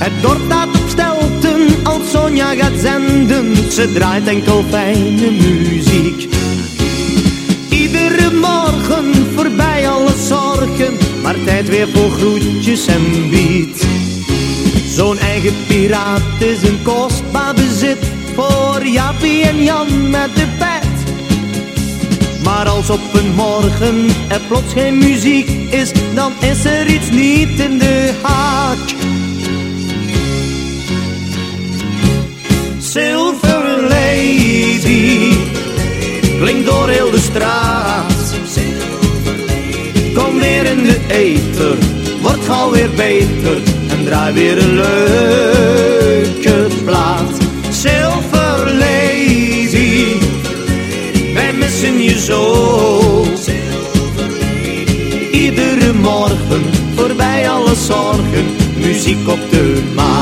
Het dorp staat op stelten als Sonja gaat zenden. Ze draait enkel fijne muziek. Iedere morgen voorbij alle zorgen, maar tijd weer voor groetjes en biet. Zo'n eigen piraat is een kostbaar bezit voor Jappie en Jan met de pet. Maar als op een morgen er plots geen muziek is, dan is er iets niet in de haak. Klinkt door heel de straat. Kom weer in de eter, wordt gauw weer beter en draai weer een leuke plaat. Silver Lady, wij missen je zo. Iedere morgen, voorbij alle zorgen, muziek op de maat.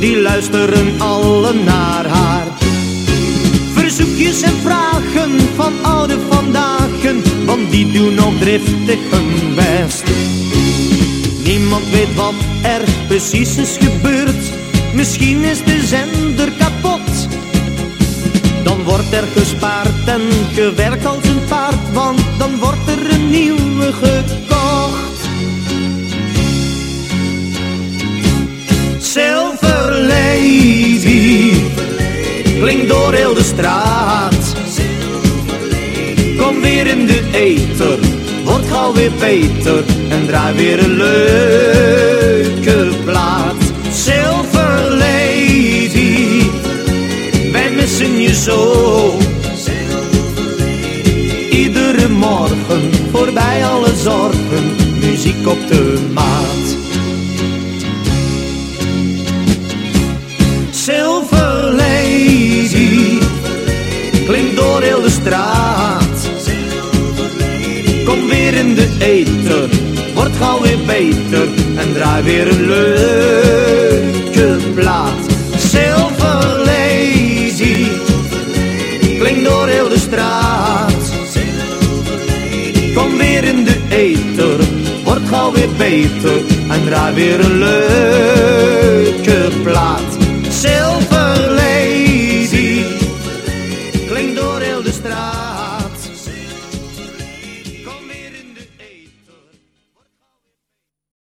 Die luisteren alle naar haar. Verzoekjes en vragen van oude vandagen, want die doen nog driftig hun best. Niemand weet wat er precies is gebeurd, misschien is de zender kapot. Dan wordt er gespaard Lady klinkt door heel de straat. Kom weer in de eter, wordt gauw weer beter en draai weer een leuke plaat. Silver Lady, wij missen je zo. Iedere morgen, voorbij alle zorgen, muziek op de maat. Straat. Kom weer in de eter, wordt gauw weer beter en draai weer een leuke plaat. Silver Lady klinkt door heel de straat. Kom weer in de eter, wordt gauw weer beter en draai weer een leuke